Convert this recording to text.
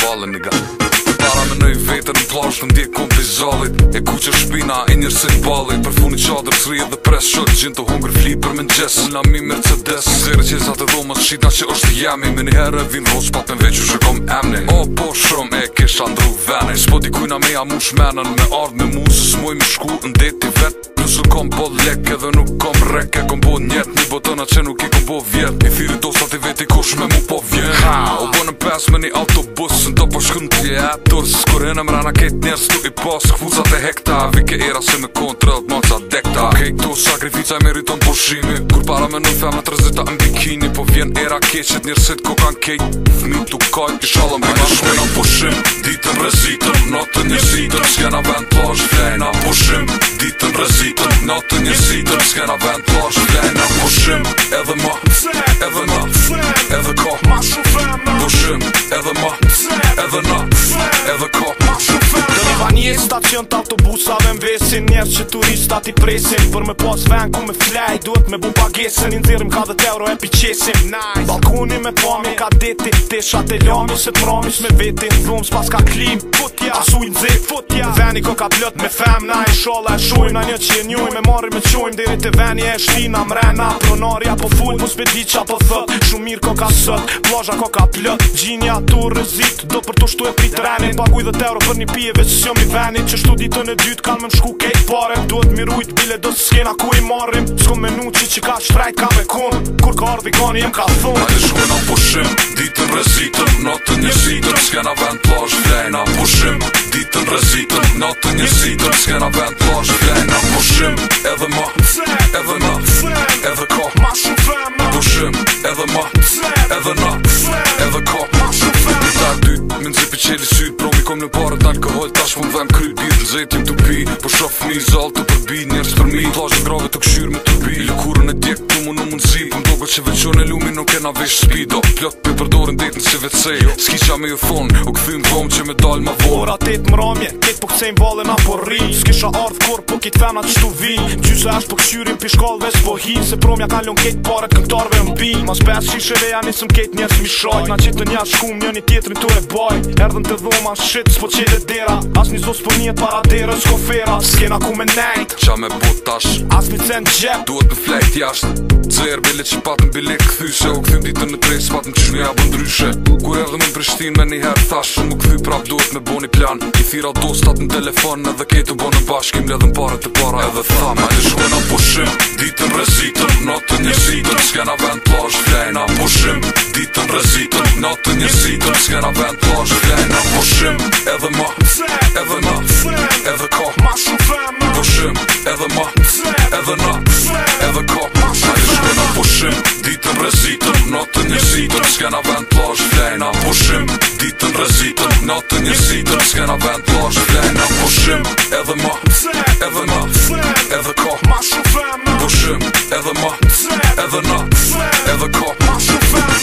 Falem nga Para me nëj vetën në plash në ndjek ku pëj zhalit E ku që shpina e njërë se i balit Për funi qadër sri e dhe pres shërë Gjinë të hungrë fli për me në gjesë Unë jam i Mercedes Sërë që zate dho ma të shita që është jemi Me një herë e vinë rosh pa të në veqë që kom emni O po shumë e kisha ndru vene S'po di kujna me jam u shmenën Me ardhë me musës Moj me shku në deti vetë Nusë kom po lek edhe nuk kom reke qena që nuk i ku bo vjet I thiri do sa ti veti kush me mu po vjen ha, U në pes me një autobus Në do po shku në tjetur Së kur hinë ketë njerës tu i pos Kvuzat e hekta Vike era se me kontrët Mon qa dekta Ok, këtu sakrifica e meriton përshimi Kur para me në fema të rëzita në bikini Po vjen era keqet njerësit ku kan kejt Fmi të kajt i shalëm e mashtu Ajo shkena përshim Ditën rezitën Notën njerësitën Shkena vend të po ashtë Vlejna përshim Ditën rezitën Notën njerësitën Shkena ever Ruszymy, Evermore, ever Evercore Ruszymy, Evermore, ever Evercore stacion të autobusave më vesin Njerës që turistat i presin Për me pas ven ku me flej Duhet me bu gesin Njën zirëm ka dhe të euro e piqesin nice. Balkoni me pami ka deti Te shate lami se promis me veti Në pas ka klim Futja, asu i nëzit Futja, veni ko ka plët me fem Na i shola e shujmë Na një që e njuj Me marri me qujmë Dere të veni e shtina mrena Pronarja po full Mus me di qa po thët Shumir ko ka sët Plazha ko ka plët Gjinja tu rëzit Do për të shtu e pritë rene Pa dhe euro për një pije, menit që shtu ditën e dytë kanë më shku kejt pare Duhet mirujt bile do të skena ku i marrim Sko me q'i që ka shtrajt ka me kun Kur ka ardhi kani jem ka thun Ajde shku në pushim, ditën rezitën, një sitën, Skena vend plash, vlejna pushim Ditën rezitën, një sitën, Skena vend plash, vlejna pushim Edhe ma edhe na edhe ka Ma shumë Hol tash më dhem kry bir në zetim të pi Po shof mi, zalë të përbi njerës për mi Plajë grave të këshyrë me të pi Lëkurën e djekë të mu në mund zi Po mdo që veqon e lumi nuk e na vesh shpido Plot për përdorin dhejt në që vecej Ski qa me jo thonë, u këthim dhomë që me dalë ma vorë Ora të jetë më ramje, sejmë vallën a porri S'kisha ardhë kur po kitë fena që tu vi Gjysë është po këshyri për shkallëve s'po hi Se promja ka lën ketë pare këmëtarve në bi Mas pes shishe veja nisëm ketë njerës mi shajt Na qitë një ashku më një një tjetërin të e baj Erdhën të dhoma shit s'po qete dera As një zosë për njët para dera s'ko fera S'kena ku me nejt Qa me botash As mi cen gjep Duhet me flejt jasht Zer bilet që patën bilet këthyse U këthim ditë në trejt së patën qënë ja bëndryshe Kur edhe më në Prishtin me një herë këthy prap me bo një plan I thira dostat në telefon dhe ketu bo në bashkim Ledhën pare të para edhe thama Ati shkoj na pushim, ditën rezitën, natën njësitën Ske na vend plash, vlejna pushim Ditën rezitën, natën njësitën Ske na vend plash, vlejna pushim Edhe ma, edhe na, edhe ka Ma shumë fema Pushim, edhe ma, edhe na, edhe ka Ma shumë fema Ati pushim, parazitën Natën njërzitën, s'kena vend plajsh flejna Pushim, ditën rezitën Natën njërzitën, s'kena vend plajsh flejna Pushim, edhe ma, edhe na Edhe ka, ma shumë femna Pushim, edhe ma, edhe na Edhe ka, ma shumë femna